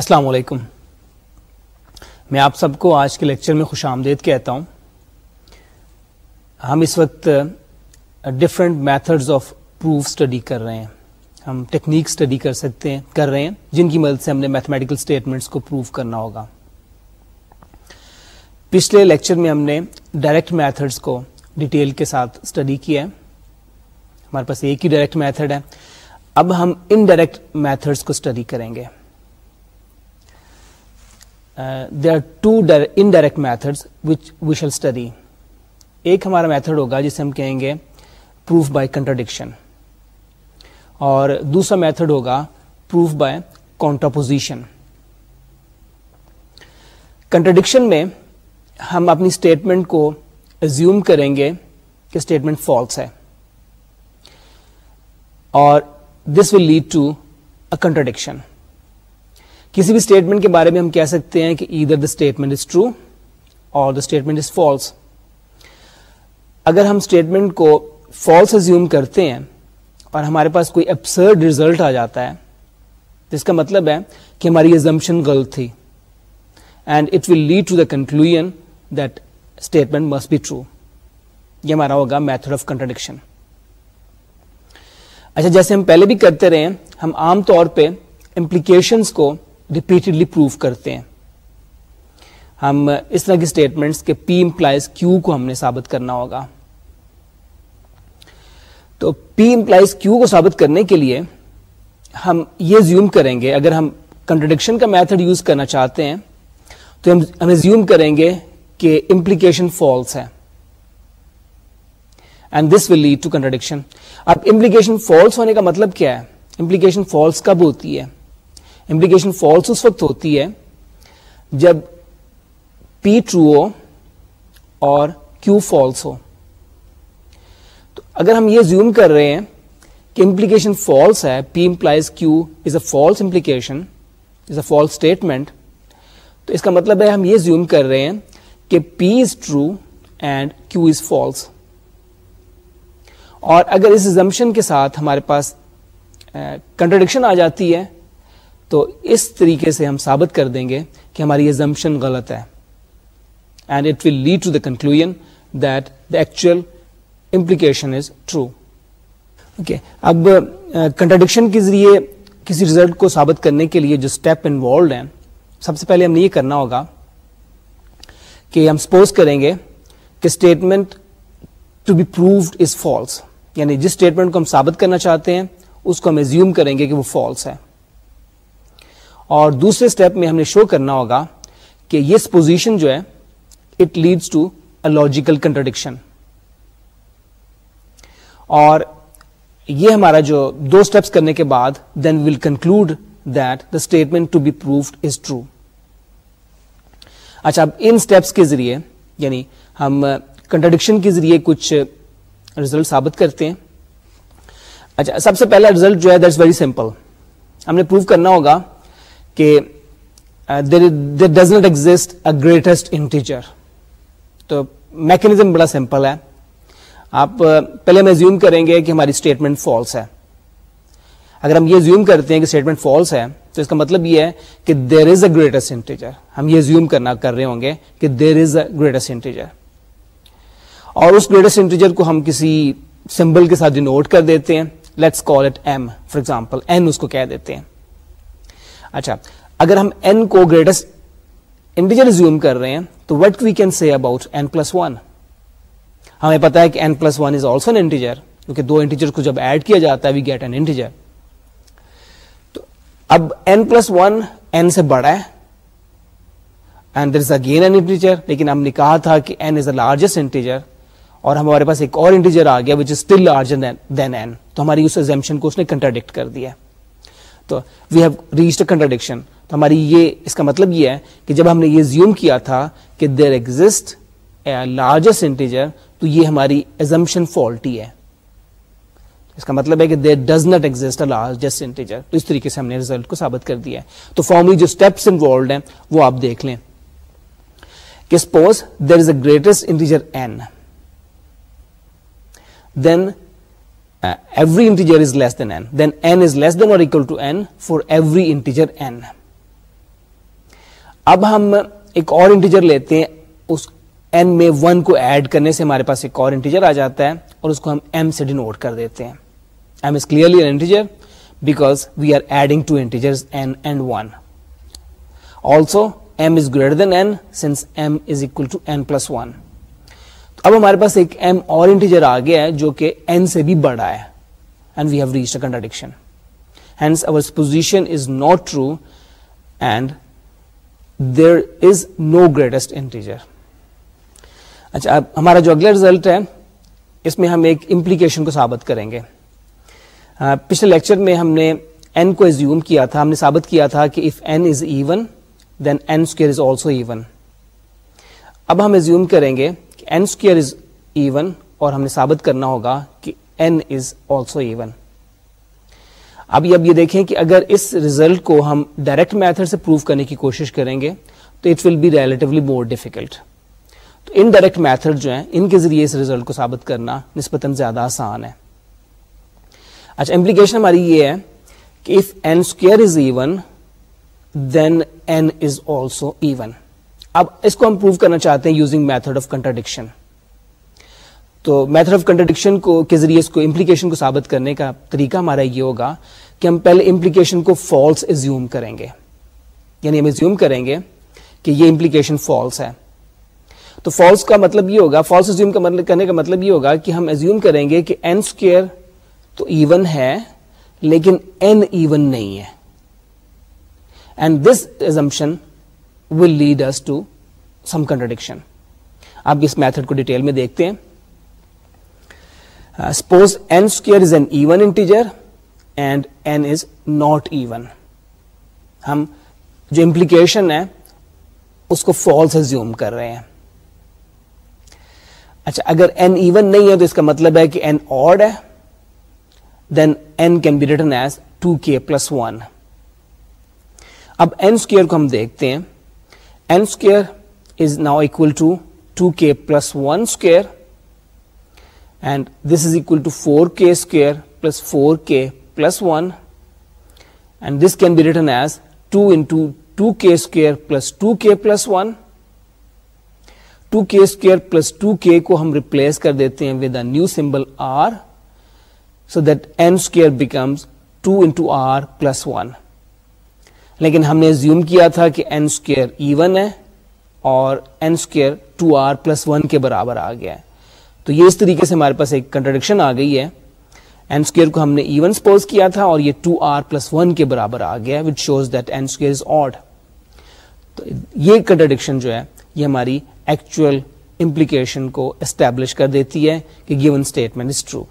السلام علیکم میں آپ سب کو آج کے لیکچر میں خوش آمدید کہتا ہوں ہم اس وقت different methods of proof study کر رہے ہیں ہم ٹیکنیک اسٹڈی کر سکتے ہیں کر رہے ہیں جن کی مدد سے ہم نے میتھمیٹیکل اسٹیٹمنٹس کو پروف کرنا ہوگا پچھلے لیکچر میں ہم نے ڈائریکٹ میتھڈس کو ڈیٹیل کے ساتھ اسٹڈی کیا ہے ہمارے پاس ایک ہی ڈائریکٹ میتھڈ ہے اب ہم ان ڈائریکٹ میتھڈس کو اسٹڈی کریں گے there are two indirect method which we shall study ایک ہمارا میتھڈ ہوگا جسے ہم کہیں گے پروف بائی کنٹرڈکشن اور دوسرا میتھڈ ہوگا پروف بائی کانٹراپوزیشن کنٹرڈکشن میں ہم اپنی اسٹیٹمنٹ کو ایزیوم کریں گے کہ اسٹیٹمنٹ فالس ہے اور this will lead to a contradiction کسی بھی اسٹیٹمنٹ کے بارے میں ہم کہہ سکتے ہیں کہ ادھر دا اسٹیٹمنٹ از ٹرو اور دا اسٹیٹمنٹ از فالس اگر ہم اسٹیٹمنٹ کو فالس ایزیوم کرتے ہیں اور ہمارے پاس کوئی ابسرڈ ریزلٹ آ جاتا ہے جس کا مطلب ہے کہ ہماری ازمپشن غلط تھی and it will lead to the conclusion that statement must be true یہ ہمارا ہوگا میتھڈ آف کنٹرڈکشن اچھا جیسے ہم پہلے بھی کرتے رہے ہیں ہم عام طور پہ امپلیکیشنس کو ریپیٹڈلی پروف کرتے ہیں ہم اس طرح کی اسٹیٹمنٹس کے پی امپلائز کیو کو ہم نے ثابت کرنا ہوگا تو پی امپلائز کیو کو ثابت کرنے کے لیے ہم یہ زیوم کریں گے اگر ہم کنٹرڈکشن کا میتھڈ یوز کرنا چاہتے ہیں تو ہم ہمیں زیوم کریں گے کہ امپلیکیشن فالس ہے and this will lead to contradiction اب امپلیکیشن فالس ہونے کا مطلب کیا ہے امپلیکیشن فالس کب ہوتی ہے امپلیکیشن فالس اس وقت ہوتی ہے جب پی ٹرو ہو اور کیو فالس ہو تو اگر ہم یہ زیوم کر رہے ہیں کہ امپلیکیشن فالس ہے P implies Q is a false implication is a false statement تو اس کا مطلب ہے ہم یہ زیوم کر رہے ہیں کہ P is true and Q is false اور اگر اس زمشن کے ساتھ ہمارے پاس کنٹرڈکشن eh، آ جاتی ہے تو اس طریقے سے ہم ثابت کر دیں گے کہ ہماری ایزمپشن غلط ہے and it will lead to the conclusion actual implication is true okay اب کنٹرڈکشن uh, کے ذریعے کسی ریزلٹ کو ثابت کرنے کے لیے جو اسٹیپ انوالوڈ ہیں سب سے پہلے ہم نے یہ کرنا ہوگا کہ ہم سپوز کریں گے کہ statement to be proved is false یعنی جس اسٹیٹمنٹ کو ہم ثابت کرنا چاہتے ہیں اس کو ہم ایزیوم کریں گے کہ وہ فالس ہے اور دوسرے اسٹیپ میں ہم نے شو کرنا ہوگا کہ یہ پوزیشن جو ہے it leads to a logical contradiction اور یہ ہمارا جو دو اسٹیپس کرنے کے بعد then will conclude that the statement to be proved is true اچھا اب ان اسٹیپس کے ذریعے یعنی ہم کنٹرڈکشن کے ذریعے کچھ ریزلٹ ثابت کرتے ہیں اچھا سب سے پہلا ریزلٹ جو ہے دیٹ ویری سمپل ہم نے پروف کرنا ہوگا کہ there does not exist a greatest integer تو میکنیزم بڑا سمپل ہے آپ uh, پہلے ہم زیوم کریں گے کہ ہماری اسٹیٹمنٹ فالس ہے اگر ہم یہ زیوم کرتے ہیں کہ اسٹیٹمنٹ فالس ہے تو اس کا مطلب یہ ہے کہ دیر از اے گریٹس انٹیجر ہم یہ زیوم کرنا کر رہے ہوں گے کہ دیر از اے گریٹسٹ انٹیجر اور اس گریٹس انٹیجر کو ہم کسی سمبل کے ساتھ ڈینوٹ کر دیتے ہیں let's call it M for example N اس کو کہہ دیتے ہیں اچھا اگر ہم این کو گریٹسٹ انڈیجر زیوم کر رہے ہیں تو what we can see about N plus one ہمیں پتا ہے کہ N plus one is also integer کیونکہ دو انٹیجر کو جب ایڈ کیا جاتا ہے وی گیٹ این انٹیجر تو اب این پلس ون این سے بڑا ہے and there is again N integer لیکن ہم نے کہا تھا کہ N is a largest integer اور ہمارے پاس ایک اور انٹیجر آ گیا which is still larger than N تو ہماری اس ایگزامشن کو اس نے کنٹراڈکٹ کر دیا ہے تو we have reach a contradiction تو ہماری یہ اس کا مطلب یہ ہے کہ جب ہم نے یہ زیوم کیا تھا کہ there exist a largest integer تو یہ ہماری ایزمپشن فالٹی ہے اس کا مطلب ہے کہ there does not exist a largest integer تو اس طریقے سے ہم نے ریزلٹ کو ثابت کر دیا ہے تو فارملی جو اسٹیپس انوالوڈ ہیں وہ آپ دیکھ لیں کہ suppose there is a greatest integer N then اب ہم ایک اور انٹیجر لیتے ہیں اس میں کو ایڈ کرنے سے ہمارے پاس ایک اور اور انٹیجر آ جاتا ہے اس کو ہم سے ڈینوٹ کر دیتے ہیں اب ہمارے پاس ایک ایم اور انٹیجر آ گیا ہے جو کہ این سے بھی بڑا ہے and we have reach a contradiction hence our position is not true and there is no greatest integer اچھا اب ہمارا جو اگلا ریزلٹ ہے اس میں ہم ایک امپلیکیشن کو ثابت کریں گے پچھلے لیکچر میں ہم نے این کو ایزیوم کیا تھا ہم نے ثابت کیا تھا کہ if N is even then N square is also even اب ہم ریزیوم کریں گے کہ این اسکوئر از ایون اور ہم نے ثابت کرنا ہوگا کہ این از آلسو ایون اب اب یہ دیکھیں کہ اگر اس ریزلٹ کو ہم ڈائریکٹ میتھڈ سے پروف کرنے کی کوشش کریں گے تو it will be relatively more difficult تو ان ڈائریکٹ میتھڈ جو ہیں ان کے ذریعے اس ریزلٹ کو ثابت کرنا نسبتاً زیادہ آسان ہے اچھا امپلیکیشن ہماری یہ ہے کہ if n square is even then n is also even اب اس کو ہم پروو کرنا چاہتے ہیں یوزنگ میتھڈ آف کنٹرڈکشن تو میتھڈ آف کنٹرڈکشن کو کے ذریعے اس کو امپلیکیشن کو ثابت کرنے کا طریقہ ہمارا یہ ہوگا کہ ہم پہلے امپلیکیشن کو فالس ایزیوم کریں گے یعنی ہم ایزیوم کریں گے کہ یہ امپلیکیشن فالس ہے تو فالس کا مطلب یہ ہوگا فالس ایزیوم کا مطلب کرنے کا مطلب یہ ہوگا کہ ہم ایزیوم کریں گے کہ این اسکوئر تو ایون ہے لیکن این ایون نہیں ہے and this assumption will lead to some contradiction اب اس میتھڈ کو ڈیٹیل میں دیکھتے ہیں suppose N square is N even integer and N is not even ہم جو امپلیکیشن ہے اس کو فالس ازیوم کر رہے ہیں اچھا اگر این ایون نہیں ہے تو اس کا مطلب ہے کہ این آڈ ہے then N can be written as two K plus one اب این اسکوئر کو ہم دیکھتے ہیں novel plus one square and this is equal to four K square plus four K plus one and this can be written as two into two K square plus two K plus one two K square plus two K کو ہم replace کر دیتے ہیں with a new symbol R so that acre becomes two into R plus one لیکن ہم نے zoom کیا تھا کہ اسکیئر اسکیئر ایون ہے اور آر پلس کے برابر آ گیا ہے تو یہ اس طریقے سے ہمارے پاس ایک کنٹرڈکشن آ گئی ہے اسکیئر کو ہم نے ایون سپوز کیا تھا اور یہ ٹو آر پلس ون کے برابر آ گیا which shows that N square is odd تو یہ کنٹرڈکشن جو ہے یہ ہماری ایکچوئل امپلیکیشن کو اسٹیبلش کر دیتی ہے کہ گیون اسٹیٹمنٹ از ٹرو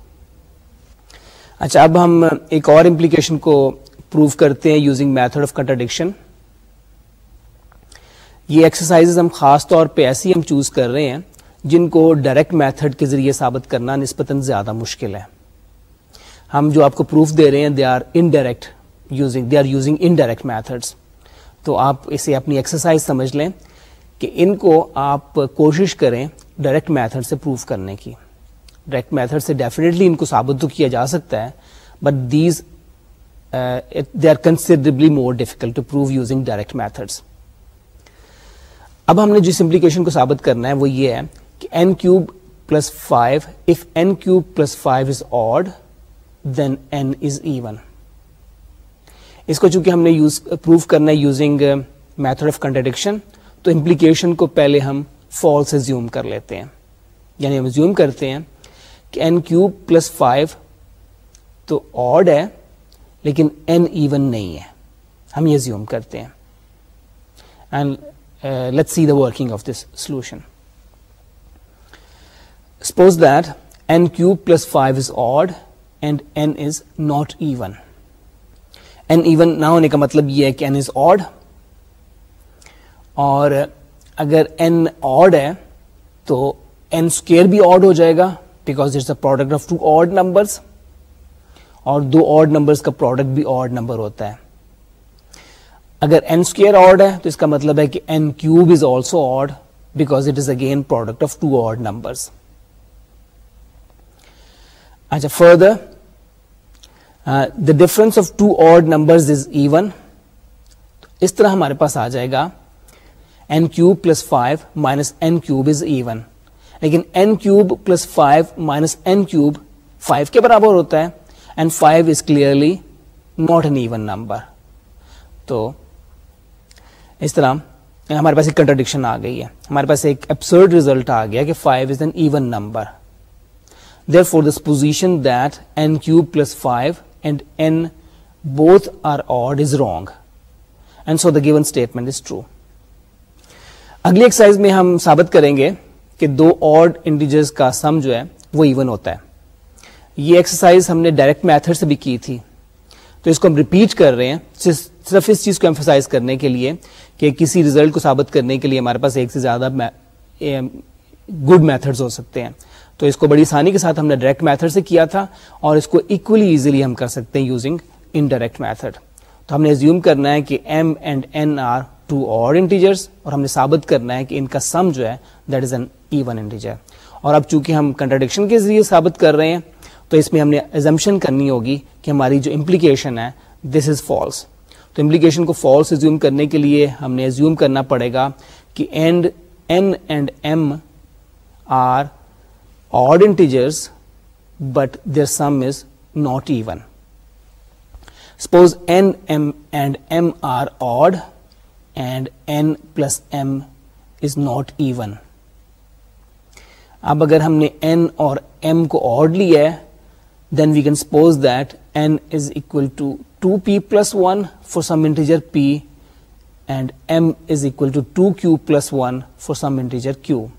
اچھا اب ہم ایک اور امپلیکیشن کو پروف کرتے ہیں یوزنگ میتھڈ آف کنٹرڈکشن یہ ایکسرسائز ہم خاص طور پہ ایسی ہم چوز کر رہے ہیں جن کو ڈائریکٹ میتھڈ کے ذریعے ثابت کرنا نسبتاً زیادہ مشکل ہے ہم جو آپ کو پروف دے رہے ہیں they are indirect using they are using indirect methods تو آپ اسے اپنی ایکسرسائز سمجھ لیں کہ ان کو آپ کوشش کریں ڈائریکٹ میتھڈ سے پروف کرنے کی ڈائریکٹ میتھڈ سے ڈیفینیٹلی ان کو ثابت تو کیا جا سکتا ہے but these they are considerably more difficult to prove using direct methods اب ہم نے جس امپلیکیشن کو ثابت کرنا ہے وہ یہ ہے کہ n cube plus five if n cube plus five is odd then n is even اس کو چونکہ ہم نے یوز پروو کرنا ہے یوزنگ میتھڈ آف کنٹرڈکشن تو امپلیکیشن کو پہلے ہم فالس ایزیوم کر لیتے ہیں یعنی ہم زیوم کرتے ہیں کہ این کیوب پلس فائیو تو آڈ ہے لیکن این ایون نہیں ہے ہم یہ زیوم کرتے ہیں and let see the working of this solution suppose that N cube plus five is odd and N is not even N even نہ ہونے کا مطلب یہ ہے کہ این از آڈ اور اگر این آڈ ہے تو این اسکیئر بھی آڈ ہو جائے گا because it's a product of two odd numbers اور دو آڈ نمبرز کا پروڈکٹ بھی آڈ نمبر ہوتا ہے اگر این اسکوئر آڈ ہے تو اس کا مطلب ہے کہ N cube is also odd because it is again product of two odd number اچھا further the difference of two odd numbers is even اس طرح ہمارے پاس آ جائے گا N cube plus five minus N cube is even لیکن N cube plus five minus cube five کے برابر ہوتا ہے and five is clearly not an even number تو اس طرح ہمارے پاس ایک کنٹرڈکشن آ گئی ہے ہمارے پاس ایک ایپسرڈ ریزلٹ آ گیا کہ five is an even number therefore this position that n cube plus five and n both are odd is wrong and so the given statement is true اگلی ایکسرسائز میں ہم ثابت کریں گے کہ دو آڈ انڈیجرز کا سم جو ہے وہ ایون ہوتا ہے یہ ایکسرسائز ہم نے ڈائریکٹ میتھڈ سے بھی کی تھی تو اس کو ہم ریپیٹ کر رہے ہیں صرف اس چیز کو ایمفسائز کرنے کے لیے کہ کسی ریزلٹ کو ثابت کرنے کے لیے ہمارے پاس ایک سے زیادہ گڈ میتھڈز ہو سکتے ہیں تو اس کو بڑی آسانی کے ساتھ ہم نے ڈائریکٹ میتھڈ سے کیا تھا اور اس کو اکولی ایزیلی ہم کر سکتے ہیں یوزنگ انڈائریکٹ میتھڈ تو ہم نے زیوم کرنا ہے کہ m and n are two or integers اور ہم نے ثابت کرنا ہے کہ ان کا سم جو ہے that is an even integer اور اب چونکہ ہم کنٹرڈکشن کے ذریعے ثابت کر رہے ہیں تو اس میں ہم نے ایزمپشن کرنی ہوگی کہ ہماری جو امپلیکیشن ہے دس از فالس تو امپلیکیشن کو فالس ایزیوم کرنے کے لیے ہم نے ایزیوم کرنا پڑے گا کہ and n and m are odd integers but their sum is not even suppose n m and m are odd and n plus m is not even اب اگر ہم نے این اور ایم کو آڈ لیا ہے then we can suppose that n is equal to 2p plus 1 for some integer p, and m is equal to 2q plus 1 for some integer q.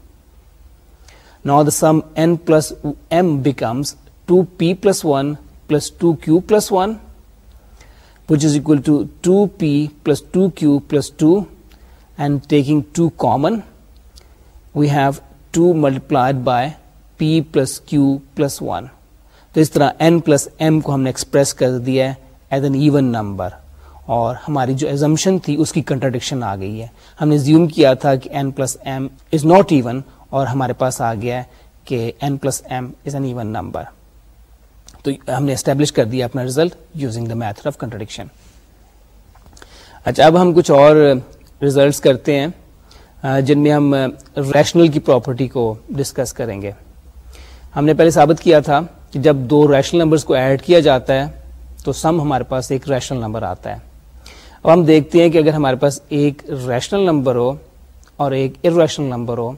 Now the sum n plus m becomes 2p plus 1 plus 2q plus 1, which is equal to 2p plus 2q plus 2, and taking 2 common, we have 2 multiplied by p plus q plus 1. تو اس طرح n plus m کو ہم نے express کر دیا ہے as n even number اور ہماری جو ایزمشن تھی اس کی کنٹرڈکشن آ گئی ہے ہم نے زیوم کیا تھا کہ N plus M is not even اور ہمارے پاس آ گیا ہے کہ N plus M is an even number تو ہم نے اسٹیبلش کر دیا اپنا result using the method of contradiction اچھا اب ہم کچھ اور ریزلٹس کرتے ہیں جن میں ہم ریشنل کی پراپرٹی کو ڈسکس کریں گے ہم نے پہلے ثابت کیا تھا کہ جب دو ریشنل نمبرز کو ایڈ کیا جاتا ہے تو سم ہمارے پاس ایک ریشنل نمبر آتا ہے اب ہم دیکھتے ہیں کہ اگر ہمارے پاس ایک ریشنل نمبر ہو اور ایک ار ریشنل نمبر ہو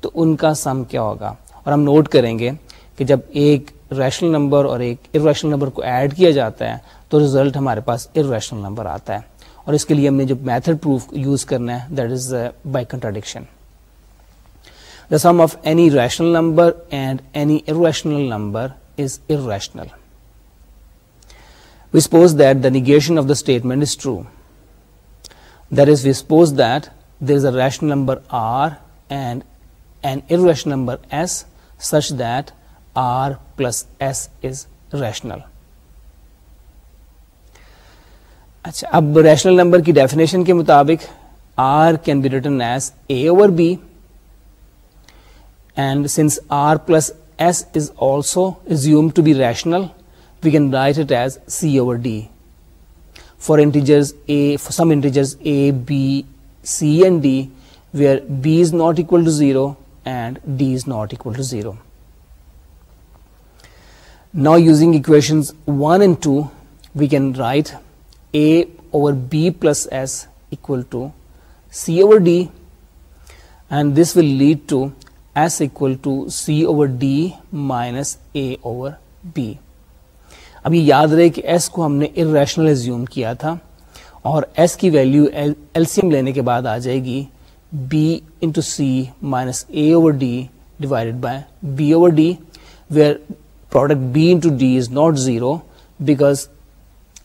تو ان کا سم کیا ہوگا اور ہم نوٹ کریں گے کہ جب ایک ریشنل نمبر اور ایک ار ریشنل نمبر کو ایڈ کیا جاتا ہے تو ریزلٹ ہمارے پاس ارریشنل نمبر آتا ہے اور اس کے لیے ہم نے جو میتھڈ پروف یوز کرنا ہے that is by contradiction the sum of any rational number and any irrational number rational was the negation of the statement is true there is suppose that there is irrational number اب rational number کی definition کے مطابق R can be written B and since R plus S is also assumed to be rational. We can write it as C over D. For some integers A, B, C and D, where B is not equal to 0 and D is not equal to 0. Now using equations 1 and 2, we can write A over B plus S equal to C over D, and this will lead to S equal to C over D minus A over B اب یہ یاد رہے کہ S کو ہم نے assume کیا تھا اور ایس کی ویلیو ویلو لینے کے بعد آ جائے گی B into C minus A over D divided by B over D where product B into D is not zero because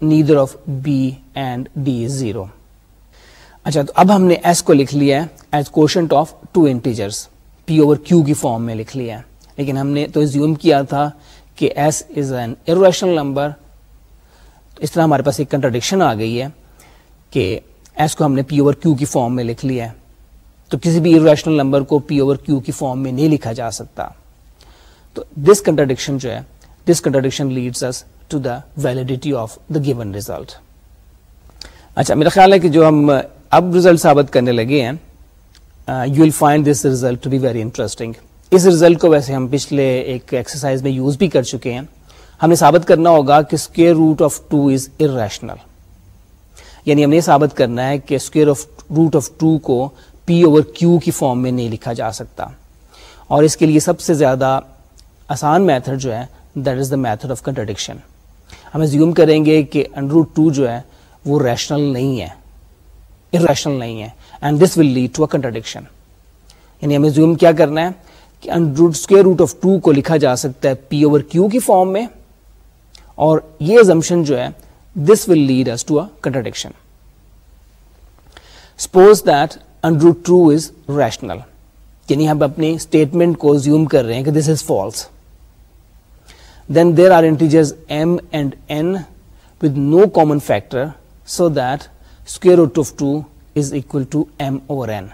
neither of B and D is zero اچھا تو اب ہم نے ایس کو لکھ لیا ہے as of two integers P over Q کی فارم میں لکھ لیا ہے لیکن ہم نے تو زیوم کیا تھا کہ S is an irrational number اس طرح ہمارے پاس ایک کنٹرڈکشن آ گئی ہے کہ ایس کو ہم نے پی اوور کیو کی فارم میں لکھ لیا ہے تو کسی بھی اروریشنل نمبر کو پی اوور کیو کی فارم میں نہیں لکھا جا سکتا تو دس کنٹرڈکشن جو ہے this contradiction leads to the validity of the given result اچھا میرا خیال ہے کہ جو ہم اب ریزلٹ ثابت کرنے لگے ہیں you will find this result to be very interesting us result کو ویسے ہم پچھلے ایک ایکسرسائز میں یوز بھی کر چکے ہیں ہمیں ثابت کرنا ہوگا کہ square root of two is irrational یعنی ہم یہ ثابت کرنا ہے کہ square of root of two کو پی اوور کیو کی فارم میں نہیں لکھا جا سکتا اور اس کے لیے سب سے زیادہ آسان میتھڈ جو ہے that is the method of contradiction ہم زیوم کریں گے کہ روٹ ٹو جو ہے وہ ریشنل نہیں ہے ارشنل نہیں ہے and this will lead to a contradiction یعنی ہمیں زوم کیا کرنا ہے کہ اسکوئر روٹ آف ٹو کو لکھا جا سکتا ہے پی اوور کیو کی فارم میں اور یہ زمشن جو ہے this will lead us to a contradiction suppose that under true is rational یعنی ہم اپنی اسٹیٹمنٹ کو زیوم کر رہے ہیں کہ this is false then there are integers M and N with no common factor so that square root of two is equal to M over N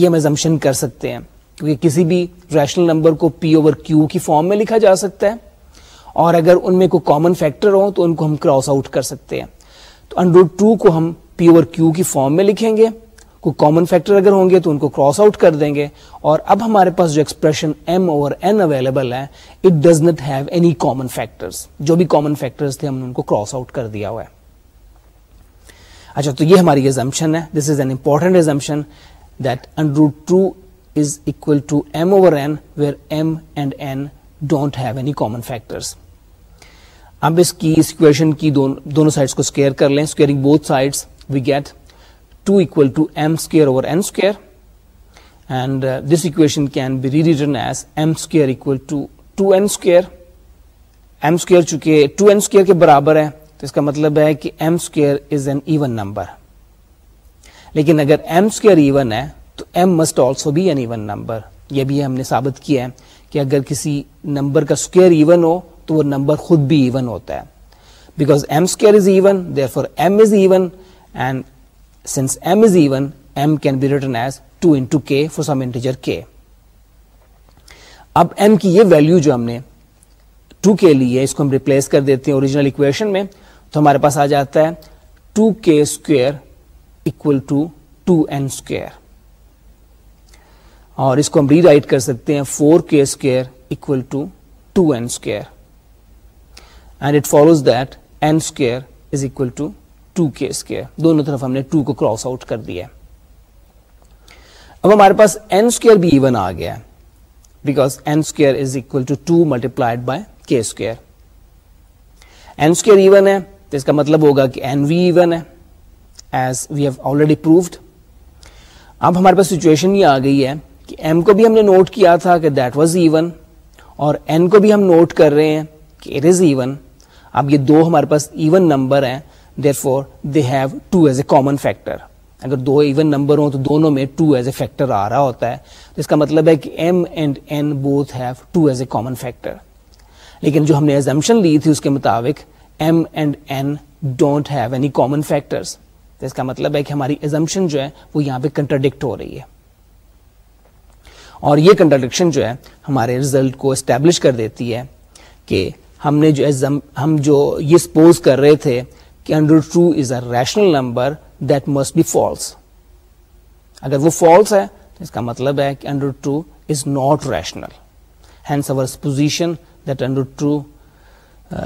یہ ہم کر سکتے ہیں کیونکہ کسی بھی ریشنل نمبر کو پی اوور کیو کی فارم میں لکھا جا سکتا ہے اور اگر ان میں کوئی کامن فیکٹر ہو تو ان کو ہم کراس آؤٹ کر سکتے ہیں تو انڈر ٹو کو ہم پی اوور کیو کی فارم میں لکھیں گے کوئی کامن فیکٹر اگر ہوں گے تو ان کو کراس آؤٹ کر دیں گے اور اب ہمارے پاس جو expression M over N available ہے it does not have any common factors جو بھی کامن تھے ہم نے ان کو کراس آؤٹ کر دیا ہوا ہے اچھا تو یہ ہماری ایزمپشن ہے this is an important assumption then root two is equal to M over N where M and N don't have any common factors اب اس کی کی دونوں سائڈس کو اسکیئر کر لیں squaring both sides we get two equal to M square over N square and this equation can be rewritten as M square equal to two N square M square چونکہ two N کے برابر ہے تو اس کا مطلب ہے کہ M square is an even number لیکن اگر ایم اسکوئر ایون ہے تو M must also be an even number یہ بھی ہم نے ثابت کیا ہے کہ اگر کسی نمبر کا اسکوئر ایون ہو تو وہ نمبر خود بھی ایون ہوتا ہے because M square is even therefore M is even and since M is even M can be written as two into K for some integer K اب m کی یہ ویلیو جو ہم نے 2 کے لیے اس کو ہم ریپلیس کر دیتے ہیں اوریجنل اکویشن میں تو ہمارے پاس آ جاتا ہے two K square equal to two N square اور اس کو ہم ری رائٹ کر سکتے ہیں four K square equal to two N square and it follows that N square is equal to two K square دونوں طرف ہم نے ٹو کو کراس آؤٹ کر دیا اب ہمارے پاس این اسکوئر بھی ایون آ گیا because N square is equal to two multiplied by K square N square even ہے تو اس کا مطلب ہوگا کہ این وی ایون ہے as we have already proofed اب ہمارے پاس سچویشن یہ آ گئی ہے کہ ایم کو بھی ہم نے نوٹ کیا تھا کہ دیٹ واز ایون اور این کو بھی ہم نوٹ کر رہے ہیں کہ اٹ از ایون اب یہ دو ہمارے پاس ایون نمبر ہیں therefore they have two as a common factor اگر دو ایون نمبر ہوں تو دونوں میں ٹو ایز اے فیکٹر آ رہا ہوتا ہے تو اس کا مطلب ہے کہ M and N both have two as a common factor لیکن جو ہم نے ایزمپشن لی تھی اس کے مطابق m and n don't have any common factors اس کا مطلب ہے کہ ہماری ایزمپشن جو ہے وہ یہاں پہ کنٹرڈکٹ ہو رہی ہے اور یہ کنٹرڈکشن جو ہے ہمارے ریزلٹ کو اسٹیبلش کر دیتی ہے کہ ہم نے جو ہم جو یہ سپوز کر رہے تھے کہ under true is a rational number that must be false اگر وہ فالس ہے تو اس کا مطلب ہے کہ under true is not rational hence over position that under true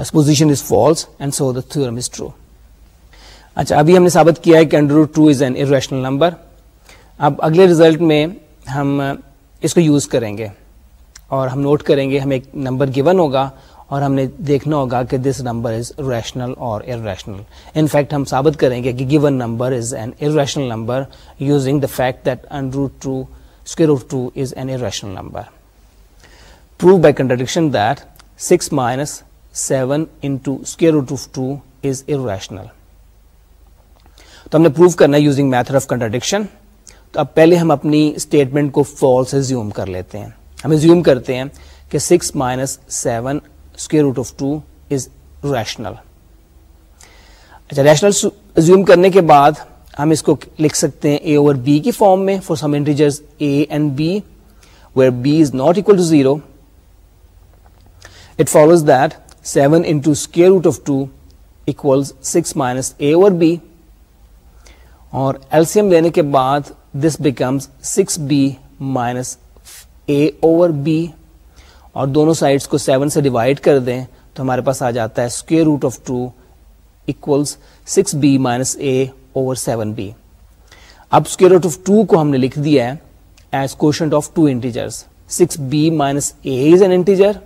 supposition is false and so the theorem is true اچھا ابھی ہم نے ثابت کیا ہے کہ under root two is an irrational number اب اگلے ریزلٹ میں ہم uh, اس کو یوز کریں گے اور ہم نوٹ کریں گے ہمیں نمبر گیون ہوگا اور ہم نے دیکھنا ہوگا کہ دس نمبر از ریشنل اور ار ریشنل ان فیکٹ ہم ثابت کریں گے کہ given number is an irrational number using the fact that under root two root two is an irrational number prove by contradiction that six minus seven into square root of two is ایر تو ہم نے proof کرنا ہے using method of contradiction تو اب پہلے ہم اپنی اسٹیٹمنٹ کو فالس سے زیوم کر لیتے ہیں ہم زیوم کرتے ہیں کہ six minus seven square root of two is rational اچھا ریشنل زیوم کرنے کے بعد ہم اس کو لکھ سکتے ہیں اے اوور بی کی فارم میں for some integers A and B where B is not equal to zero it follows that seven into square root of two equals six minus A over B اور ایلسیم لینے کے بعد this becomes six B minus A over b اور دونوں sides کو seven سے divide کر دیں تو ہمارے پاس آ جاتا ہے square root of two equals six B minus A over seven B اب اسکوئر روٹ آف ٹو کو ہم نے لکھ دیا ہے as quotient of two integers six B minus A is an integer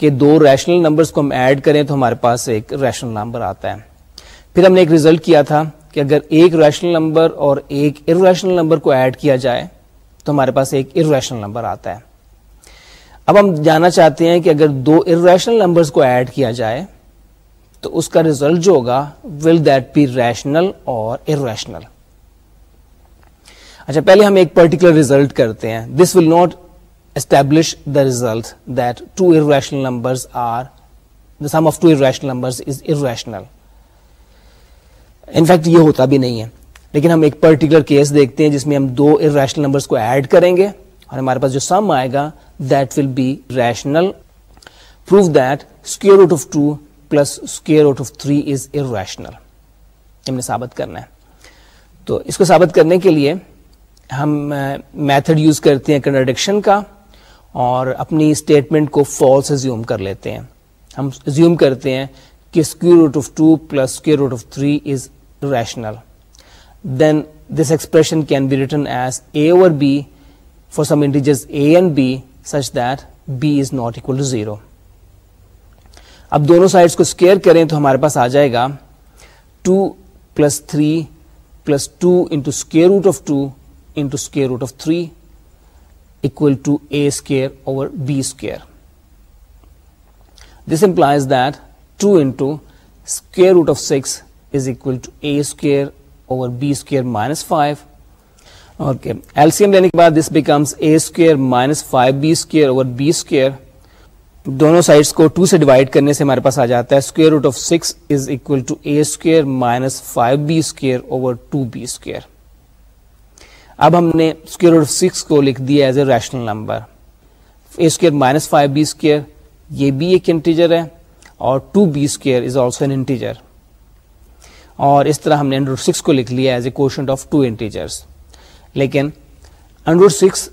کہ دو ریشنل نمبرز کو ہم ایڈ کریں تو ہمارے پاس ایک ریشنل نمبر آتا ہے پھر ہم نے ایک ریزلٹ کیا تھا کہ اگر ایک ریشنل نمبر اور ایک ارریشنل نمبر کو ایڈ کیا جائے تو ہمارے پاس ایک ارریشنل نمبر آتا ہے اب ہم جاننا چاہتے ہیں کہ اگر دو ارریشنل نمبرز نمبر کو ایڈ کیا جائے تو اس کا ریزلٹ جو ہوگا ول دیٹ بی ریشنل اور ارریشنل اچھا پہلے ہم ایک پرٹیکولر ریزلٹ کرتے ہیں this will not result fact یہ ہوتا بھی نہیں ہے لیکن ہم ایک پرٹیکولر جس میں ہم دو ارشنل نمبرس کو ایڈ کریں گے اور ہمارے پاس جو سم آئے گا that will be rational proof root of two plus root of three is irrational ہم نے ثابت کرنا ہے تو اس کو ثابت کرنے کے لیے ہم میتھڈ uh, یوز کرتے ہیں کنڈکشن کا اور اپنی اسٹیٹمنٹ کو فالس زیوم کر لیتے ہیں ہم زیوم کرتے ہیں کہ root root of of two plus three is rational then this expression can be written as A over B for some integers A and B such that B is not equal to zero اب دونوں sides کو square کریں تو ہمارے پاس آ جائے گا two plus three plus two into square root of two into square root of three equal to a square over b square. This implies that 2 into square root of 6 is equal to a square over b square minus 5. Okay. LCM لینے کے بعد this becomes a square minus 5b square over b square. دونوں sides کو 2 سے divide کرنے سے ہمارے پاس آ جاتا ہے square root of 6 is equal to a square minus 5b square over 2b square. اب ہم نے اسکیئر کو لکھ دیا as a rational number A square minus five B square یہ بھی ایک انٹیجر ہے اور two B square is also an integer اور اس طرح ہم نے انڈروڈ سکس کو لکھ لیا as a quotient of two integers لیکن under root six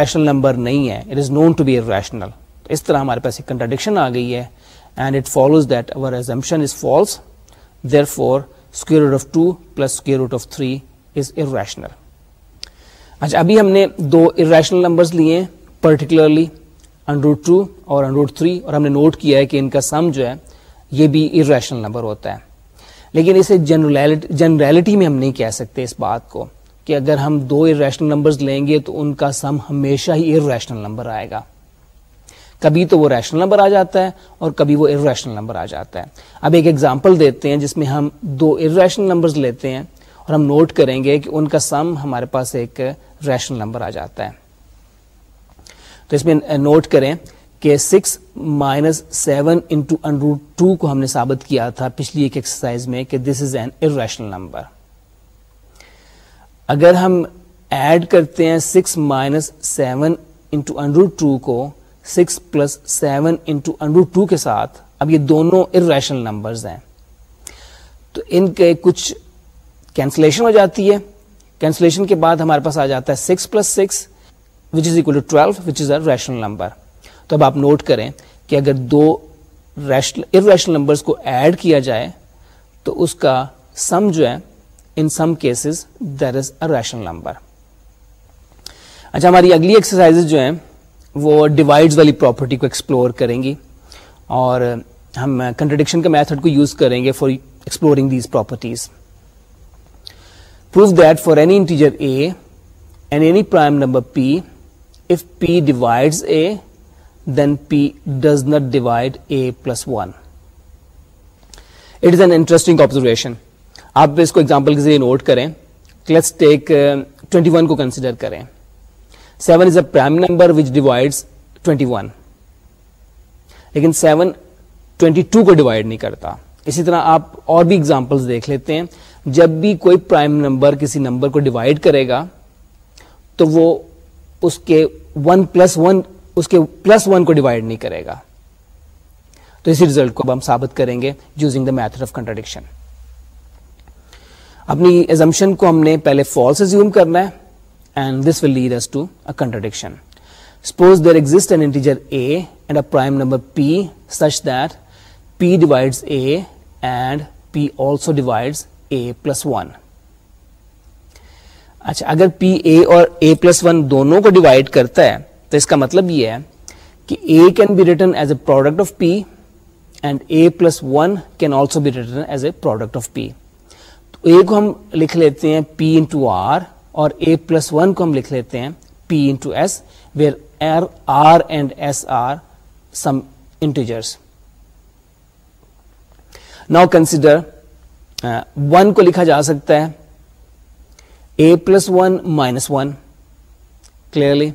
rational number نہیں ہے it is known to be rational اس طرح ہمارے پاس ایک کنٹرڈکشن آ گئی ہے and it follows that our assumption is false therefore square اچھا ابھی ہم نے دو ارشنل نمبرز لیے ہیں پرٹیکولرلی انروٹ ٹو اور ان تھری اور ہم نے نوٹ کیا ہے کہ ان کا سم جو ہے یہ بھی ارشنل نمبر ہوتا ہے لیکن اسے جنرلٹی میں ہم نہیں کہہ سکتے اس بات کو کہ اگر ہم دو ارشنل نمبرز لیں گے تو ان کا سم ہمیشہ ہی ارشنل نمبر آئے گا کبھی تو وہ ریشنل نمبر آ جاتا ہے اور کبھی وہ ارشنل نمبر آ جاتا ہے اب ایک ایگزامپل دیتے ہیں جس میں ہم دو ارشنل نمبرز لیتے ہیں اور ہم نوٹ کریں گے کہ ان کا سم ہمارے پاس ایک ریشنل نمبر آ جاتا ہے تو اس میں نوٹ کریں کہ six minus seven into root two کو ہم نے ثابت کیا تھا پچھلی ایک ایکسرسائز میں کہ this is an rational number اگر ہم ایڈ کرتے ہیں six minus seven into root two کو six plus seven into root two کے ساتھ اب یہ دونوں ار ریشنل ہیں تو ان کے کچھ کینسلیشن ہو جاتی ہے کینسلیشن کے بعد ہمارے پاس آ جاتا ہے six plus six which is equal to twelve which is a rational number تو اب آپ نوٹ کریں کہ اگر دو ریشنل ارریشنل ریشنل نمبرس کو ایڈ کیا جائے تو اس کا سم جو ہے in some cases there is a rational number اچھا ہماری اگلی ایکسرسائز جو ہیں وہ ڈیوائڈز والی پراپرٹی کو ایکسپلور کریں گی اور ہم کنٹرڈکشن کے میتھڈ کو یوز کریں گے for exploring these properties prove that for any integer a and any prime number p if p divides a then p does not divide a plus 1 it is an interesting observation آپ اس کو example کے ذریعے note کریں کلس take twenty one کو consider کریں seven is a prime number which divide twenty one لیکن سیون ٹوینٹی ٹو کو ڈیوائڈ نہیں کرتا اسی طرح آپ اور بھی ایگزامپل دیکھ لیتے ہیں جب بھی کوئی پرائم نمبر کسی نمبر کو ڈیوائڈ کرے گا تو وہ اس کے ون پلس ون اس کے پلس ون کو ڈیوائڈ نہیں کرے گا تو اسی ریزلٹ کو اب ہم ثابت کریں گے using the method of contradiction اپنی ایزمپشن کو ہم نے پہلے فالس ایزیوم کرنا ہے and this will lead us to a contradiction suppose there exist an integer A and a prime number P such that P divides A and P also divides A plus one اچھا اگر p a اور a plus one دونوں کو divide کرتا ہے تو اس کا مطلب یہ ہے کہ a can be written as a product of p and a plus one can also be written as a product of p تو اے کو ہم لکھ لیتے ہیں پی انٹو آر اور اے پلس ون کو ہم لکھ لیتے ہیں p into s where r and s are some integers now consider one کو لکھا جا سکتا ہے a plus one minus one clearly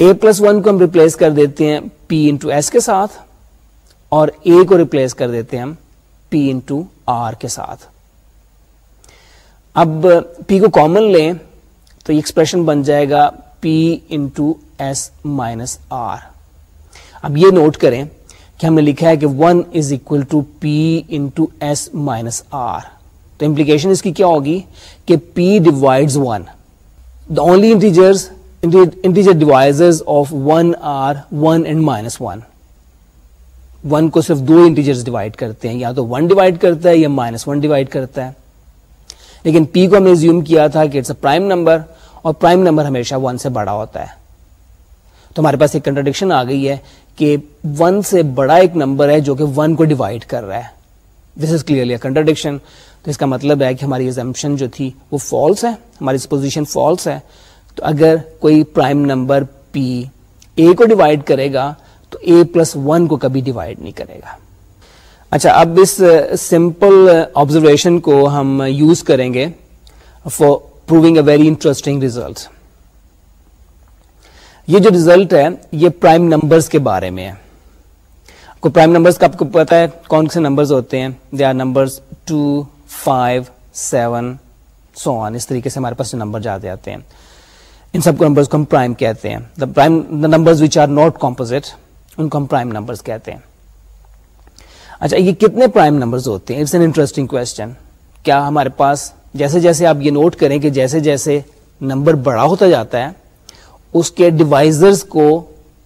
a plus one کو ہم ریپلیس کر دیتے ہیں پی انٹو ایس کے ساتھ اور اے کو ریپلیس کر دیتے ہیں ہم پی انٹو آر کے ساتھ اب پی کو کامن لیں تو یہ ایکسپریشن بن جائے گا p into s minus r اب یہ نوٹ کریں کہ ہم نے لکھا ہے کہ one is equal to P into S minus R تو امپلیکیشن اس کی کیا ہوگی کہ P divide one the only integers integer divisors of one are one and minus one one کو صرف دو انٹیجرز ڈیوائڈ کرتے ہیں یا تو ون ڈیوائڈ کرتا ہے یا مائنس ون ڈیوائڈ کرتا ہے لیکن پی کو ہم نے زیوم کیا تھا کہ اٹس اے پرائم نمبر اور پرائم نمبر ہمیشہ ون سے بڑا ہوتا ہے تو ہمارے پاس ایک کنٹرڈکشن آ گئی ہے کہ ون سے بڑا ایک نمبر ہے جو کہ ون کو ڈیوائڈ کر رہا ہے دس از کلیئرلی کنٹرڈکشن تو اس کا مطلب ہے کہ ہماری ایگزمپشن جو تھی وہ فالس ہے ہماری سپوزیشن فالس ہے تو اگر کوئی پرائم نمبر پی اے کو ڈیوائڈ کرے گا تو اے پلس ون کو کبھی ڈیوائڈ نہیں کرے گا اچھا اب اس سمپل uh, آبزرویشن uh, کو ہم یوز کریں گے for proving a very interesting result یہ جو ریزلٹ ہے یہ پرائم نمبرز کے بارے میں ہے کو پرائم نمبرز کا آپ کو پتا ہے کون سے نمبرز ہوتے ہیں they are numbers two five seven so on اس طریقے سے ہمارے پاس نمبر جاتے آتے ہیں ان سب نمبرز کو ہم پرائم کہتے ہیں the prime numbers which are not composite ان کو ہم پرائم نمبرز کہتے ہیں اچھا یہ کتنے پرائم نمبرز ہوتے ہیں اٹس این انٹرسٹنگ کوشچن کیا ہمارے پاس جیسے جیسے آپ یہ نوٹ کریں کہ جیسے جیسے نمبر بڑا ہوتا جاتا ہے اس کے ڈیوائزرز کو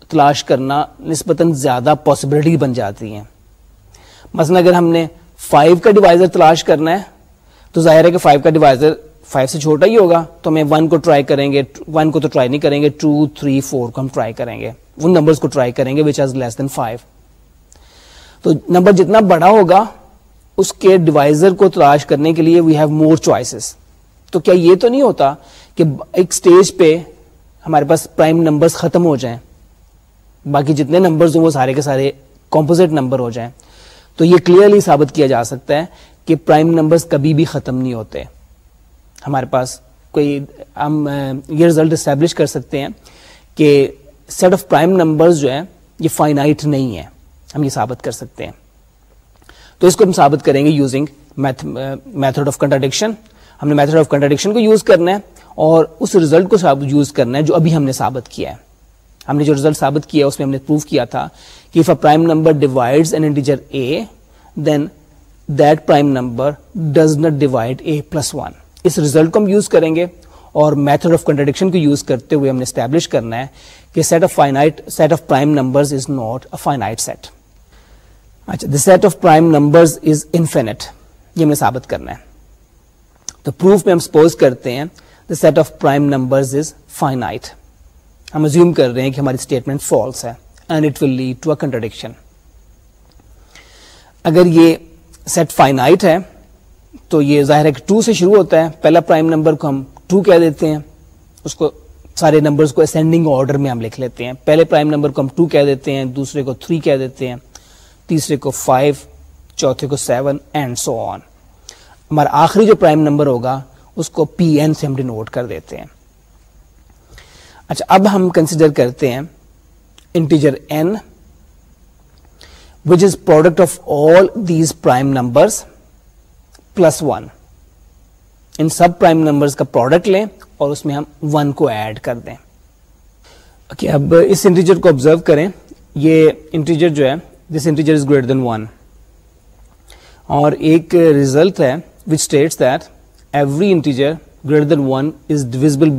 تلاش کرنا نسبتاً زیادہ پاسبلٹی بن جاتی ہیں مثلاً اگر ہم نے فائیو کا ڈیوائزر تلاش کرنا ہے تو ظاہر ہے کہ فائیو کا ڈیوائزر فائیو سے چھوٹا ہی ہوگا تو ہمیں ون کو ٹرائی کریں گے ون کو تو ٹرائی نہیں کریں گے ٹو تھری فور کو ہم ٹرائی کریں گے ان نمبرس کو ٹرائی کریں گے which is less than five تو نمبر جتنا بڑا ہوگا اس کے ڈیوائزر کو تلاش کرنے کے لیے وی ہیو مور چوائسیز تو کیا یہ تو نہیں ہوتا کہ ایک اسٹیج پہ ہمارے پاس پرائم نمبرز ختم ہو جائیں باقی جتنے نمبرز ہوں وہ سارے کے سارے کمپوزٹ نمبر ہو جائیں تو یہ کلیئرلی ثابت کیا جا سکتا ہے کہ پرائم نمبرز کبھی بھی ختم نہیں ہوتے ہمارے پاس کوئی ہم یہ رزلٹ اسٹیبلش کر سکتے ہیں کہ سیٹ آف پرائم نمبرز جو ہیں یہ فائنائٹ نہیں ہیں ہم یہ ثابت کر سکتے ہیں تو اس کو ہم ثابت کریں گے یوزنگ میتھڈ آف کنٹرڈکشن ہم نے میتھڈ آف کنٹرڈکشن کو یوز کرنا ہے اور اس رزلٹ کو یوز کرنا ہے جو ابھی ہم نے ثابت کیا ہے ہم نے جو رزلٹ ثابت کیا ہے اس میں ہم نے پروف کیا تھا کہ if a prime number divides an integer a then that prime number does not divide a plus one us result کو ہم یوز کریں گے اور میتھڈ آف کنٹرڈکشن کو یوز کرتے ہوئے ہم نے اسٹیبلش کرنا ہے کہ set of finite set of prime numbers is not a finite set اچھا the set of prime numbers is infinite یہ ہمیں ثابت کرنا ہے تو پروف میں ہم سپوز کرتے ہیں the set of prime numbers is finite ہم ازیوم کر رہے ہیں کہ ہماری اسٹیٹمنٹ فالس ہے and it will lead to a contradiction اگر یہ سیٹ فائنائٹ ہے تو یہ ظاہر ہے کہ ٹو سے شروع ہوتا ہے پہلا پرائم نمبر کو ہم ٹو کہہ دیتے ہیں اس کو سارے نمبرز کو اسینڈنگ آرڈر میں ہم لکھ لیتے ہیں پہلے پرائم نمبر کو ہم ٹو کہہ دیتے ہیں دوسرے کو تھری کہہ دیتے ہیں تیسرے کو فائیو چوتھے کو سیون اینڈ سو آن ہمارا آخری جو پرائم نمبر ہوگا اس کو پی این سے ہم ڈینوٹ کر دیتے ہیں اچھا اب ہم کنسیڈر کرتے ہیں integer N which is product of all these prime numbers plus one ان سب پرائم نمبرس کا پروڈکٹ لیں اور اس میں ہم ون کو ایڈ کر دیں okay, اب اس انٹیجر کو آبزرو کریں یہ انٹیجر جو ہے this integer is greater than one اور ایک ریزلٹ ہے وچ اسٹیٹس دیٹ اچھا جتنے بھی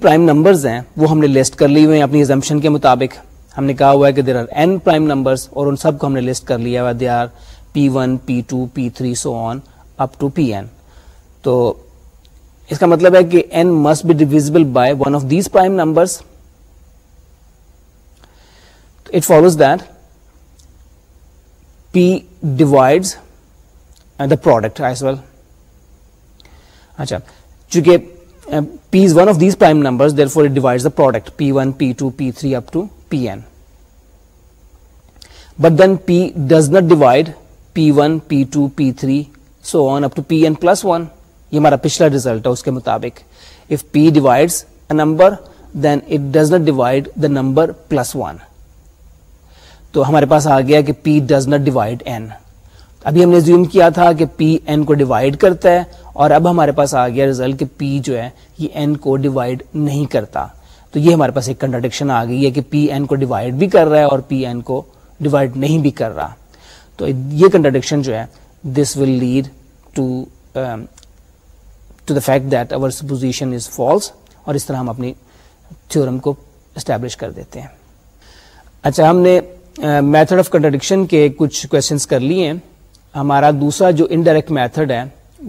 پرائم نمبرز ہیں وہ ہم نے لسٹ کر ہوئے ہیں اپنی کے مطابق ہم نے کہا ہوا ہے کہ there are n prime numbers اور ان سب کو ہم نے لسٹ کر لیا ہوا they are P one P two P three so on up to P N تو اس کا مطلب ہے کہ N must be divisible by one of these prime numbers it follows that P divide the product as well اچھا چونکہ P is one of these prime number there it divide the product P one P two P three up to P N but then P does not divide p one p two p three so on up to p n plus one یہ ہمارا پچھلا result ہے اس کے مطابق if p divide a number then it does not divide the number plus one تو ہمارے پاس آ گیا کہ p does not divide n ابھی ہم نے زیوم کیا تھا کہ پی این کو ڈیوائڈ کرتا ہے اور اب ہمارے پاس آ گیا رزلٹ کہ پی جو ہے یہ این کو ڈیوائڈ نہیں کرتا تو یہ ہمارے پاس ایک کنٹرڈکشن آ گئی ہے کہ پی این کو ڈیوائڈ بھی کر رہا ہے اور پی این کو ڈیوائڈ نہیں بھی کر رہا تو یہ کنٹرڈکشن جو ہے this will lead to to the fact that our supposition is false اور اس طرح ہم اپنی تھیورم کو اسٹیبلش کر دیتے ہیں اچھا ہم نے میتھڈ آف کنٹرڈکشن کے کچھ کوشچنس کر لیے ہیں ہمارا دوسرا جو انڈائریکٹ میتھڈ ہے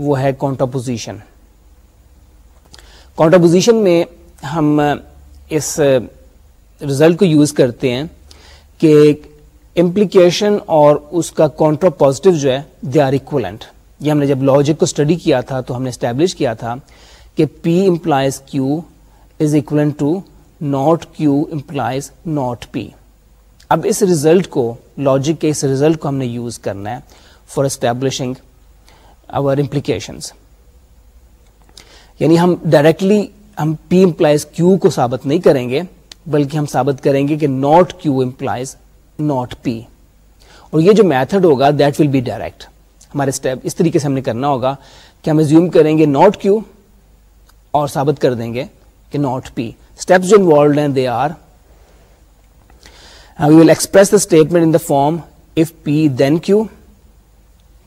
وہ ہے کانٹاپوزیشن کانٹاپوزیشن میں ہم uh, اس رزلٹ uh, کو یوز کرتے ہیں کہ امپلیکیشن اور اس کا کانٹرا پازیٹیو جو ہے دے آر اکولنٹ یہ ہم نے جب لاجک کو اسٹڈی کیا تھا تو ہم نے اسٹیبلش کیا تھا کہ p implies q is equivalent to not q implies not p اب اس ریزلٹ کو لاجک کے اس ریزلٹ کو ہم نے یوز کرنا ہے فار اسٹیبلشنگ اوور امپلیکیشنس یعنی ہم ڈائریکٹلی ہم پی امپلائز کیو کو ثابت نہیں کریں گے بلکہ ہم ثابت کریں گے کہ not q implies not p اور یہ جو میتھڈ ہوگا دیٹ ول بی ڈائریکٹ ہمارے اسٹیپ اس طریقے سے ہم نے کرنا ہوگا کہ ہم زیوم کریں گے ناٹ کیو اور ثابت کر دیں گے کہ ناٹ پی اسٹیپس جو انوالوڈ ہیں they are we will express the statement in the form if p then q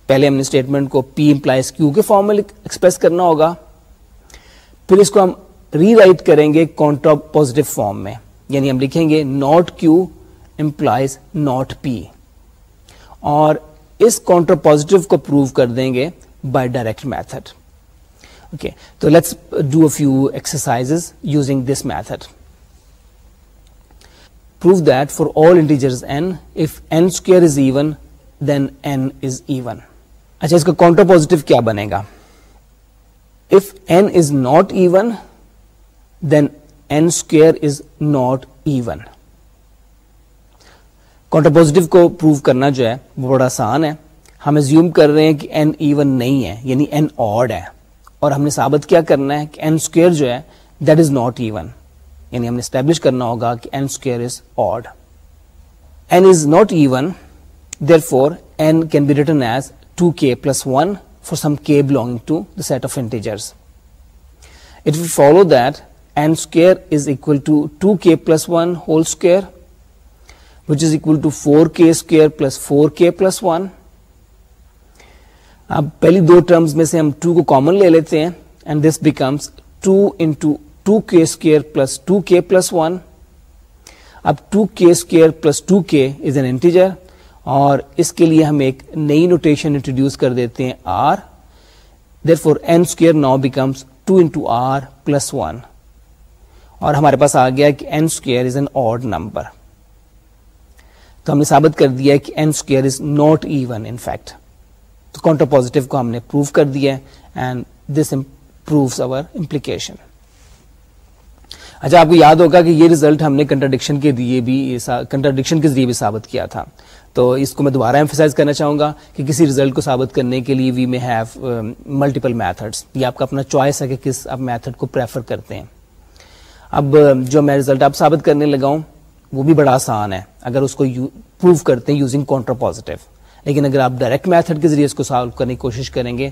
پہلے ہم نے اسٹیٹمنٹ کو پی امپلائز کیو کے فارم میں ایکسپریس کرنا ہوگا پھر اس کو ہم ری رائٹ کریں گے پازیٹو فارم میں یعنی ہم لکھیں گے not q implies not p اور اس کاؤنٹر پازیٹو کو پروو کر دیں گے بائی ڈائریکٹ میتھڈ اوکے تو let's do a few exercise using this method prove that for all integers n if n square is even then n is even اچھا اس کا کاؤنٹر پازیٹو کیا بنے گا if n is not even then n square is not even positive کو prove کرنا جو ہے وہ بڑا آسان ہے ہم ایزیوم کر رہے ہیں کہ این ایون نہیں ہے یعنی این آڈ ہے اور ہم نے ثابت کیا کرنا ہے کہ این اسکوئر جو ہے دیٹ از ناٹ ایون یعنی ہم نے اسٹیبلش کرنا ہوگا کہ n square is odd n is not even therefore n can be written as two k plus one for some k belong to the set of integers it will follow that n square is equal to two k plus one whole square اب پہلی دو terms میں سے ہم two کو common لے لیتے ہیں اور اس کے لیے ہم ایک نئی نوٹیشن انٹروڈیوس کر دیتے ہیں R therefore n square now becomes two اور ہمارے پاس آ گیا کہ n square is an odd number تو ہم نے ثابت کر دیا ہے کہ n square is not even in fact تو کاؤنٹر پازیٹیو کو ہم نے پروف کر دیا ہے and this improves over implication اچھا آپ کو یاد ہوگا کہ یہ ریزلٹ ہم نے کنٹرڈکشن کے دیے بھی کنٹرڈکشن کے ذریعے بھی ثابت کیا تھا تو اس کو میں دوبارہ ایمفیسائز کرنا چاہوں گا کہ کسی ریزلٹ کو ثابت کرنے کے لیے we may have multiple methods یہ آپ کا اپنا چوائس ہے کہ کس آپ میتھڈ کو پریفر کرتے ہیں اب جو میں ریزلٹ آپ ثابت کرنے لگاؤں وہ بھی بڑا آسان ہے اگر اس کو کرتے ہیں یوزنگ لیکن اگر آپ ڈائریکٹ میتھڈ کے ذریعے اس کو سالو کرنے کی کوشش کریں گے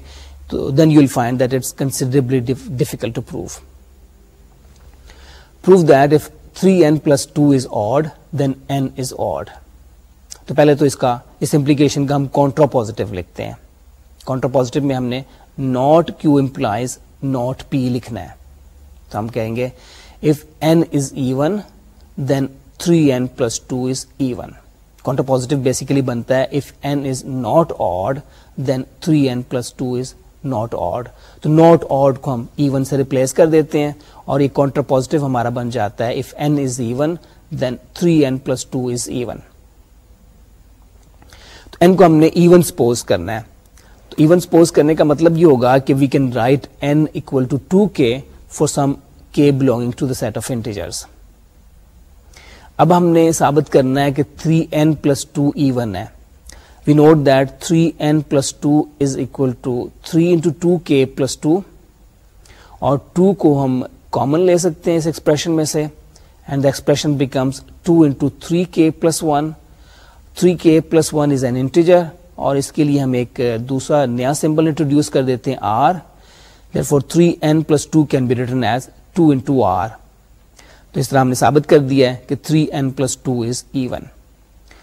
تو then you find that it's considerably difficult to proof proof of three n plus two is odd then n is odd تو پہلے تو اس کا اس امپلیکیشن کا ہم کاؤنٹر پازیٹو لکھتے ہیں کانٹرا پازیٹو میں ہم نے not q implies not p لکھنا ہے تو ہم کہیں گے n is even then three بنتا ہے ریپلیس کر دیتے ہیں اور یہ کانٹرپوز ہمارا بن جاتا ہے تو ایون سپوز کرنے کا مطلب یہ ہوگا کہ we can write n equal to two k for some k belonging to the set of integers اب ہم نے ثابت کرنا ہے کہ 3n n plus two even ہے we note that three n plus two is equal to three into two k plus two اور two کو ہم کامن لے سکتے ہیں اس ایکسپریشن میں سے and the expression becomes two into three k plus one three k plus one is an integer اور اس کے لیے ہم ایک دوسرا نیا سمبل انٹروڈیوس کر دیتے ہیں r for three n plus two can be written as two into r تو اس طرح ہم نے ثابت کر دیا ہے کہ three n plus two is even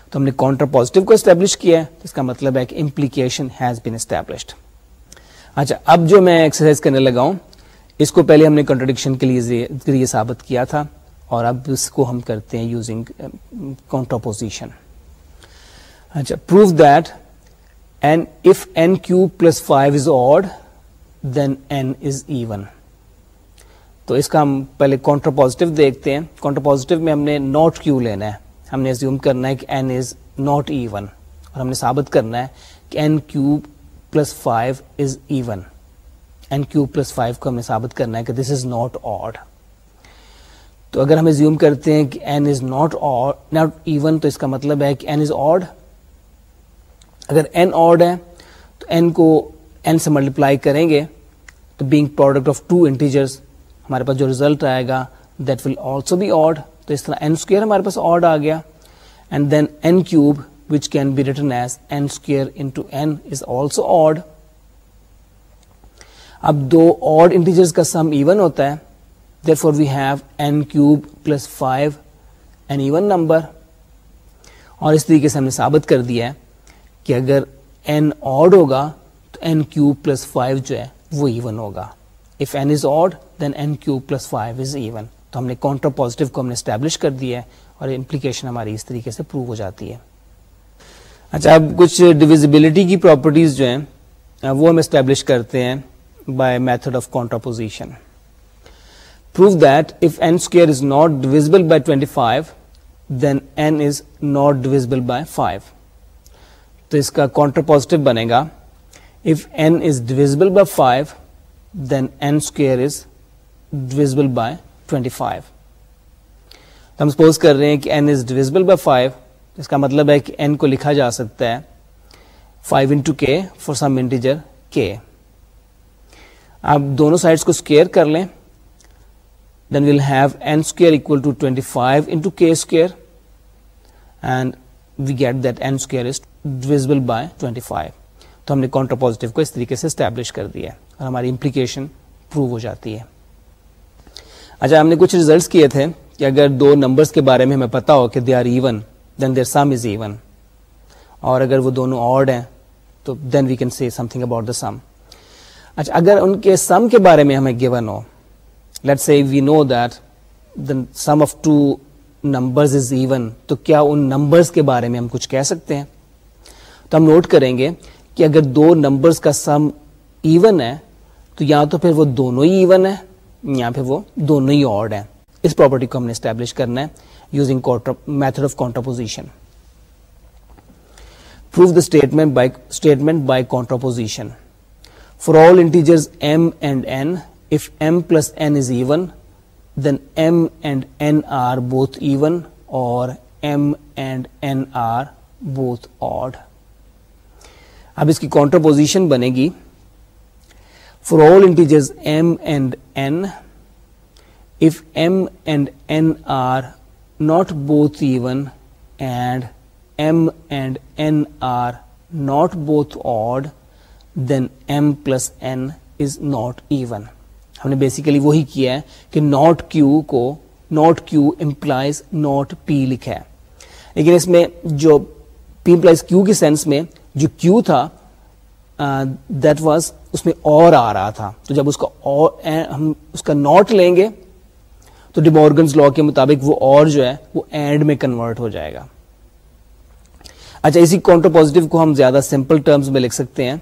تو ہم نے کاؤنٹر پوزیٹو کو اسٹیبلش کیا ہے تو اس کا مطلب ہے کہ امپلیکیشن ہیز بین اسٹیبلشڈ اچھا اب جو میں ایکسرسائز کرنے لگا ہوں اس کو پہلے ہم نے کنٹرڈکشن کے لیے ثابت کیا تھا اور اب اس کو ہم کرتے ہیں یوزنگ کاؤنٹرپوزیشن اچھا prove that if n cube plus five is odd then n is even تو اس کا ہم پہلے کانٹر پازیٹیو دیکھتے ہیں پازیٹیو میں ہم نے ناٹ کیو لینا ہے ہم نے زیوم کرنا ہے کہ این از ناٹ ایون اور ہم نے ثابت کرنا ہے کہ n cube plus five is even n cube plus five کو ہم نے ثابت کرنا ہے کہ دس از ناٹ آڈ تو اگر ہم زیوم کرتے ہیں کہ n is not odd not even تو اس کا مطلب ہے کہ این از آڈ اگر این آڈ ہے تو این کو این سے ملٹیپلائی کریں گے تو being product of two integers ہمارے پاس جو ریزلٹ آئے گا that will also be odd تو اس طرح اسکوئر ہمارے پاس آڈ آ گیا and then n cube which can be as square is also odd اب دو آڈ انٹیجرز کا سم ایون ہوتا ہے for we have n n cube plus five even number اور اس طریقے سے ہم نے ثابت کر دیا ہے کہ اگر این آڈ ہوگا تو این کیوب پلس فائیو جو ہے وہ ایون ہوگا if n is odd then n cube plus 5 is even تو ہم نے کاؤنٹر پازیٹیو کو ہم نے اسٹیبلش کر دیا ہے اور امپلیکیشن ہماری اس طریقے سے پروو ہو جاتی ہے اچھا اب کچھ ڈویزیبلٹی کی پراپرٹیز جو ہیں وہ ہم اسٹیبلش کرتے ہیں by method of counter prove that if n square is not divisible by 25 then n is not divisible by 5 تو اس کا کاؤنٹر پازیٹیو بنے گا if n is divisible by 5 then n square is divisible by twenty five ہم suppose کر رہے ہیں کہ n is divisible by five اس کا مطلب ہے کہ این کو لکھا جا سکتا ہے five into k for some integer k آپ دونوں سائڈس کو اسکیئر کر لیں then we'll have n square to twenty five into k square and we get that n square by twenty five تو ہم نے کاٹر پازیٹیو کو اس طریقے سے اسٹیبلش کر دیا ہے اور ہماری امپلیکیشن پروو ہو جاتی ہے اچھا ہم نے کچھ ریزلٹس کیے تھے کہ اگر دو نمبرس کے بارے میں ہمیں پتا ہو کہ they are even then their sum is even اور اگر وہ دونوں آڈ ہیں تو then we can see something about the sum اچھا اگر ان کے سم کے بارے میں ہمیں given who let see we know that then sum of two numbers is even تو کیا ان نمبرز کے بارے میں ہم کچھ کہہ سکتے ہیں تو ہم نوٹ کریں گے کہ اگر دو نمبرس کا سم ایون ہے تو یا تو پھر وہ دونوں ہی ایون ہے یا پھر وہ دونوں ہی آڈ ہیں اس پراپرٹی کو ہم نے اسٹیبلش کرنا ہے using method of contraposition proof the statement by statement by contraposition for all integers m and n if m plus n is even then m and n are both even or m and n are both odd اب اس کی contraposition بنے گی all all m and m and n and m and n are not both even and n are not both odd then m plus n is not even ہم نے basically وہی کیا ہے کہ ناٹ کیو کو not q implies not p لکھا ہے لیکن اس میں جو پی امپلائز کیو کے سینس میں جو کیو تھا دیٹ uh, واز اس میں اور آ رہا تھا تو جب اس کا اور ہم اس کا ناٹ لیں گے تو ڈیمورگنز لا کے مطابق وہ اور جو ہے وہ اینڈ میں کنورٹ ہو جائے گا اچھا اسی کاؤنٹر کو ہم زیادہ سمپل ٹرمز میں لکھ سکتے ہیں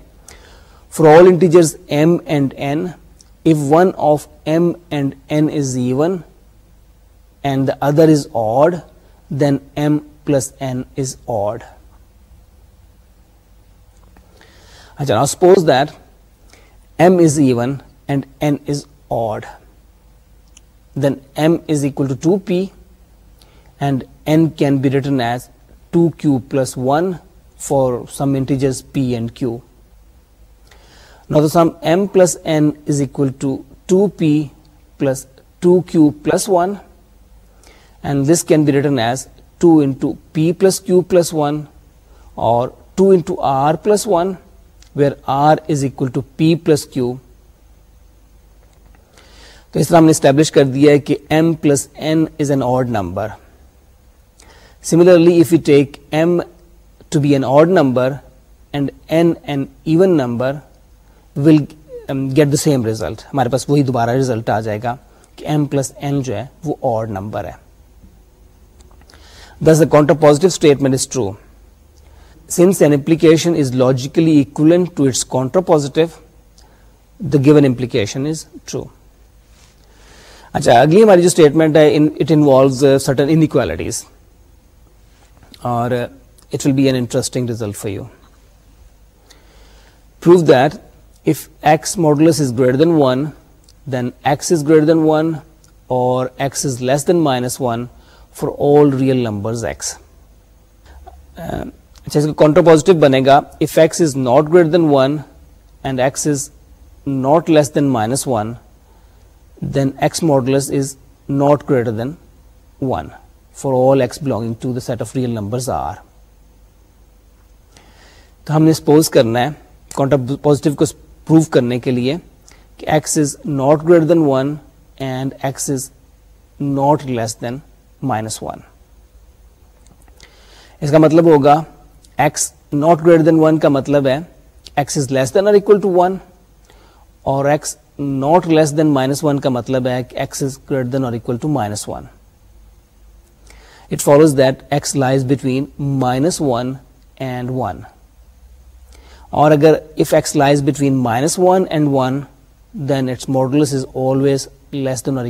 for all integers m and n one of m and n is even and the other is odd then m plus n is odd اچھا suppose that m is even and n is odd, then m is equal to 2p and n can be written as 2q plus 1 for some integers p and q. Now the sum m plus n is equal to 2p plus 2q plus 1, and this can be written as 2 into p plus q plus 1 or 2 into r plus 1 where r is equal to p plus q تو اس طرح ہم نے establish کر دیا ہے کہ ہمارے پاس وہی دوبارہ ریزلٹ آ جائے گا کہ ایم پلس این جو ہے وہ آرڈ نمبر ہے دس کا sense an implication is true اچھا اگلی ہماری جو interesting result for you prove if s modulus greater than one then x is greater than one اور اچھا اس کا پازیٹو بنے گا if x x x x is is is not not not greater greater than than than than one one one and less minus modulus for all belonging to the set of real numbers are تو ہم نے suppose کرنا ہے positive کو prove کرنے کے لیے کہ x is not greater than one and x is not less than minus one اس کا مطلب ہوگا کا مطلب ہے مطلب ہےٹوین minus one and one then it's modulus is always less than or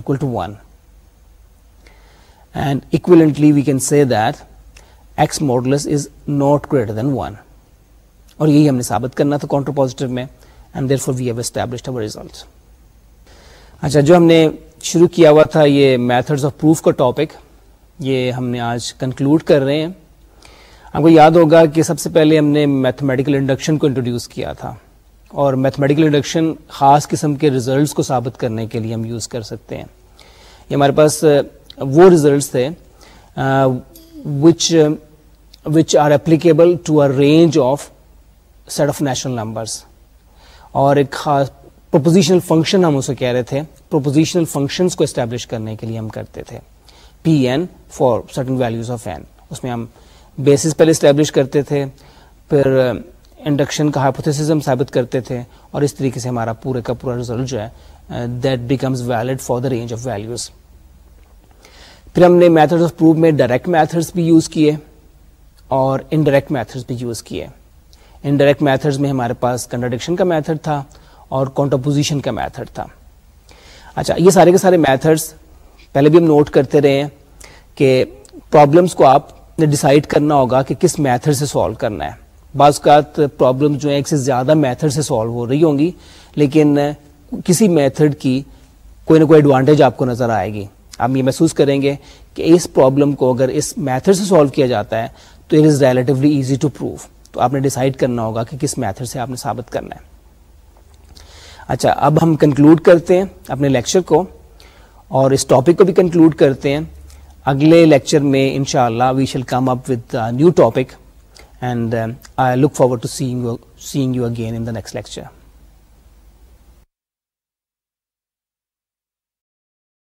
equivalently we can see that x modulus is not greater than one اور یہی ہم نے ثابت کرنا تھا کاؤن پوزیٹو میں اچھا جو ہم نے شروع کیا ہوا تھا یہ میتھڈز آف پروف کا ٹاپک یہ ہم نے آج کنکلوڈ کر رہے ہیں ہم کو یاد ہوگا کہ سب سے پہلے ہم نے میتھمیٹیکل انڈکشن کو انٹروڈیوس کیا تھا اور میتھمیٹیکل انڈکشن خاص قسم کے ریزلٹس کو ثابت کرنے کے لیے ہم یوز کر سکتے ہیں یہ ہمارے پاس وہ ریزلٹس تھے Um, to to range of set of national numbers اور ایک خاص پروپوزیشنل فنکشن ہم اسے کہہ رہے تھے پروپوزیشنل فنکشنس کو اسٹیبلش کرنے کے لیے ہم کرتے تھے p n for certain values of n اس میں ہم بیسس پہلے اسٹیبلش کرتے تھے پھر انڈکشن um, کا ہائپوتھسم ثابت کرتے تھے اور اس طریقے سے ہمارا پورے کا پورا ریزلٹ جو ہے that becomes valid for the range of values پھر ہم نے میتھڈ آف پروف میں ڈائریکٹ میتھڈس بھی یوز کیے اور انڈائریکٹ میتھڈس بھی یوز کیے انڈائریکٹ میتھڈس میں ہمارے پاس کنڈرڈکشن کا میتھڈ تھا اور کانٹرپوزیشن کا میتھڈ تھا اچھا یہ سارے کے سارے میتھڈس پہلے بھی ہم نوٹ کرتے رہے ہیں کہ پرابلمس کو آپ نے ڈسائڈ کرنا ہوگا کہ کس میتھڈ سے سالو کرنا ہے بعض اوقات پرابلم جو ہیں ایک سے زیادہ میتھڈ سے سالو ہو رہی ہوں گی لیکن کسی میتھڈ کی کوئی نہ کوئی ایڈوانٹیج آپ کو نظر آئے گی ہم یہ محسوس کریں گے کہ اس پرابلم کو اگر اس میتھڈ سے سالو کیا جاتا ہے تو it is relatively easy to prove تو آپ نے ڈیسائڈ کرنا ہوگا کہ کس میتھڈ سے آپ نے ثابت کرنا ہے اچھا اب ہم کنکلوڈ کرتے ہیں اپنے لیکچر کو اور اس ٹاپک کو بھی کنکلوڈ کرتے ہیں اگلے لیکچر میں ان شاء اللہ we shall come up with new topic and I look forward to see seeing you again in the next lecture